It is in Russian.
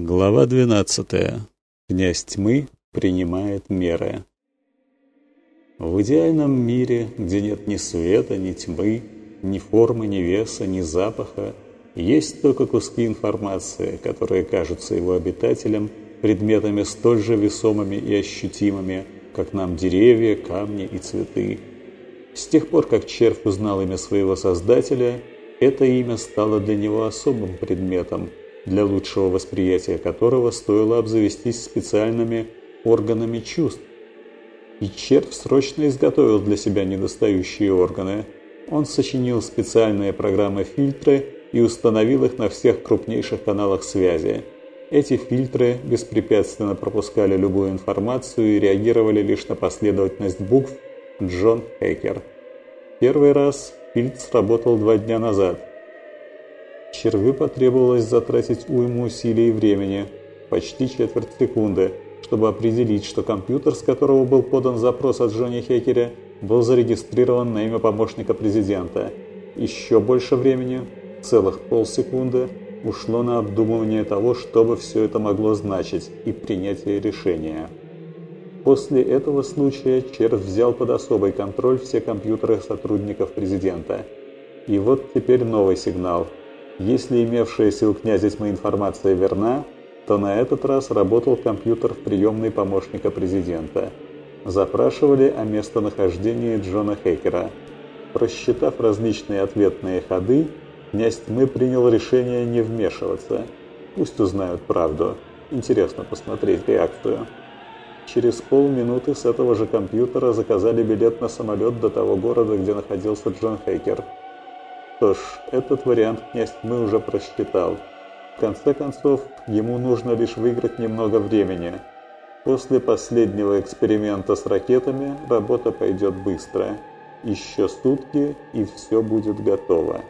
Глава 12. Князь тьмы принимает меры. В идеальном мире, где нет ни света, ни тьмы, ни формы, ни веса, ни запаха, есть только куски информации, которые кажутся его обитателям предметами столь же весомыми и ощутимыми, как нам деревья, камни и цветы. С тех пор, как червь узнал имя своего создателя, это имя стало для него особым предметом – для лучшего восприятия которого стоило обзавестись специальными органами чувств. И червь срочно изготовил для себя недостающие органы. Он сочинил специальные программы-фильтры и установил их на всех крупнейших каналах связи. Эти фильтры беспрепятственно пропускали любую информацию и реагировали лишь на последовательность букв Джон Хейкер. Первый раз фильтр сработал два дня назад – Червю потребовалось затратить уйму усилий и времени, почти четверть секунды, чтобы определить, что компьютер, с которого был подан запрос от Джонни Хекеря, был зарегистрирован на имя помощника президента. Еще больше времени, целых полсекунды, ушло на обдумывание того, что бы все это могло значить, и принятие решения. После этого случая Червь взял под особый контроль все компьютеры сотрудников президента. И вот теперь новый сигнал – если имевшаяся у князя тьмы информация верна, то на этот раз работал компьютер в приемной помощника президента. Запрашивали о местонахождении Джона Хейкера. Просчитав различные ответные ходы, князь тьмы принял решение не вмешиваться. Пусть узнают правду. Интересно посмотреть реакцию. Через полминуты с этого же компьютера заказали билет на самолет до того города, где находился Джон Хейкер. Что ж, этот вариант князь мы уже просчитал. В конце концов, ему нужно лишь выиграть немного времени. После последнего эксперимента с ракетами работа пойдет быстро. Еще сутки, и все будет готово.